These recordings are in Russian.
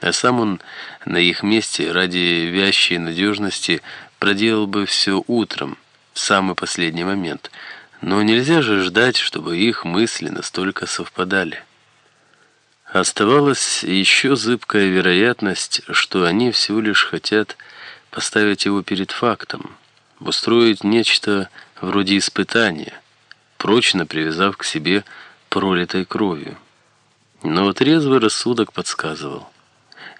А сам он на их месте ради вящей надежности проделал бы все утром, в самый последний момент. Но нельзя же ждать, чтобы их мысли настолько совпадали. Оставалась еще зыбкая вероятность, что они всего лишь хотят поставить его перед фактом, устроить нечто вроде испытания, прочно привязав к себе пролитой кровью. Но трезвый рассудок подсказывал.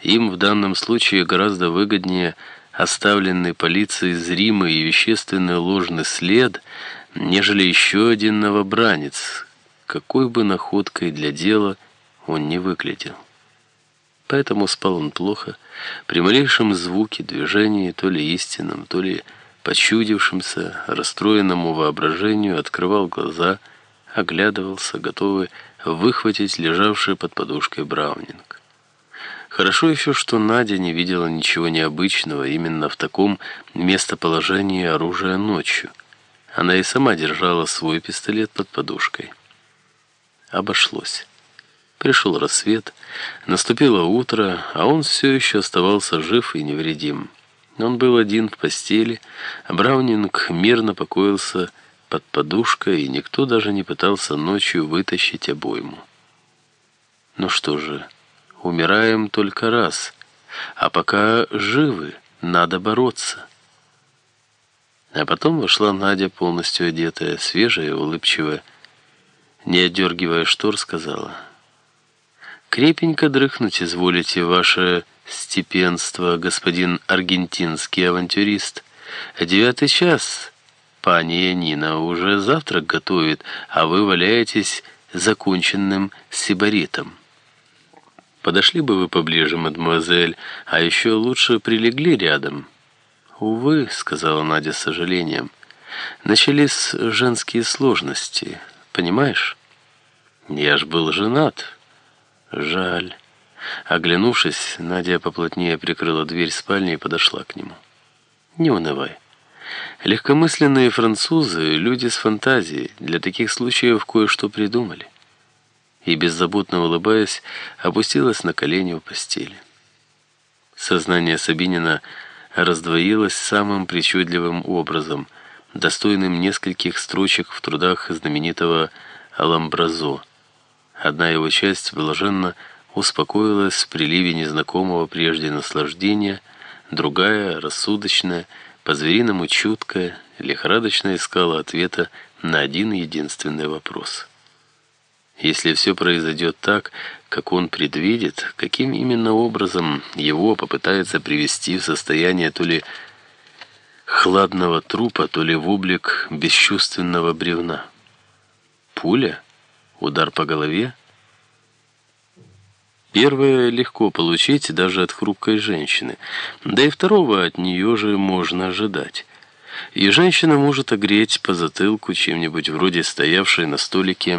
Им в данном случае гораздо выгоднее оставленный полицией зримый и вещественный ложный след, нежели еще один новобранец, какой бы находкой для дела он не выглядел. Поэтому спал он плохо, при малейшем звуке, движении, то ли истинном, то ли почудившимся, расстроенному воображению, открывал глаза, оглядывался, готовый выхватить лежавший под подушкой Браунинг. Хорошо еще, что Надя не видела ничего необычного именно в таком местоположении оружия ночью. Она и сама держала свой пистолет под подушкой. Обошлось. Пришел рассвет, наступило утро, а он все еще оставался жив и невредим. Он был один в постели, а Браунинг мирно покоился под подушкой, и никто даже не пытался ночью вытащить обойму. Ну что же, умираем только раз, а пока живы, надо бороться. А потом вошла Надя, полностью одетая, свежая, улыбчивая, не отдергивая штор, сказала — Крепенько дрыхнуть изволите, ваше степенство, господин аргентинский авантюрист. Девятый час. Пани Нина уже завтрак готовит, а вы валяетесь законченным сибаритом. Подошли бы вы поближе, мадемуазель, а еще лучше прилегли рядом. Увы, сказала Надя с сожалением, начались женские сложности, понимаешь? Я ж был женат. Жаль. Оглянувшись, Надя поплотнее прикрыла дверь спальни и подошла к нему. Не унывай. Легкомысленные французы — люди с фантазией, для таких случаев кое-что придумали. И, беззаботно улыбаясь, опустилась на колени у постели. Сознание Сабинина раздвоилось самым причудливым образом, достойным нескольких строчек в трудах знаменитого Аламбразо — Одна его часть блаженно успокоилась в приливе незнакомого прежде наслаждения, другая, рассудочная, по-звериному чуткая, лихорадочно искала ответа на один единственный вопрос. Если все произойдет так, как он предвидит, каким именно образом его попытается привести в состояние то ли хладного трупа, то ли в облик бесчувственного бревна? Пуля? Удар по голове? Первое легко получить даже от хрупкой женщины, да и второго от нее же можно ожидать. И женщина может огреть по затылку чем-нибудь вроде стоявшей на столике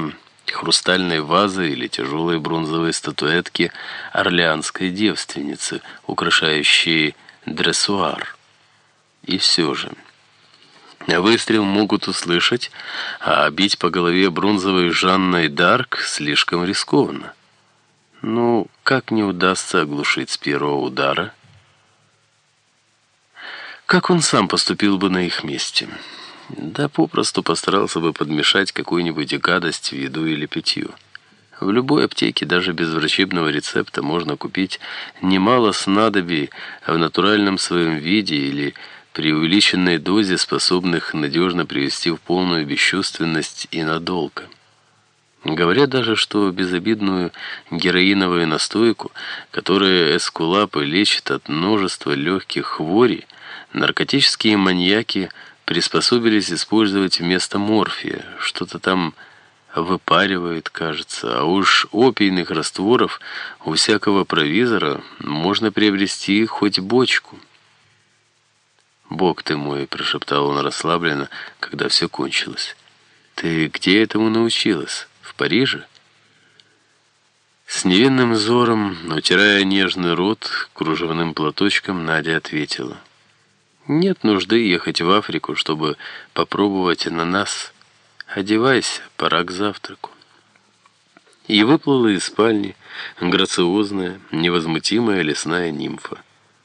хрустальной вазы или тяжелой бронзовой статуэтки орлеанской девственницы, украшающей дрессуар. И все же... Выстрел могут услышать, а бить по голове бронзовой Жанной Дарк слишком рискованно. Ну, как не удастся оглушить с первого удара? Как он сам поступил бы на их месте? Да попросту постарался бы подмешать какую-нибудь гадость в еду или питье. В любой аптеке, даже без врачебного рецепта, можно купить немало снадобий в натуральном своем виде или при увеличенной дозе, способных надежно привести в полную бесчувственность и надолго. Говорят даже, что безобидную героиновую настойку, которая эскулапы лечит от множества легких хворей, наркотические маньяки приспособились использовать вместо морфия, что-то там выпаривает, кажется, а уж опийных растворов у всякого провизора можно приобрести хоть бочку. «Бог ты мой!» — прошептал он расслабленно, когда все кончилось. «Ты где этому научилась? В Париже?» С невинным взором, утирая нежный рот кружевным платочком, Надя ответила. «Нет нужды ехать в Африку, чтобы попробовать ананас. Одевайся, пора к завтраку». и выплыла из спальни грациозная, невозмутимая лесная нимфа.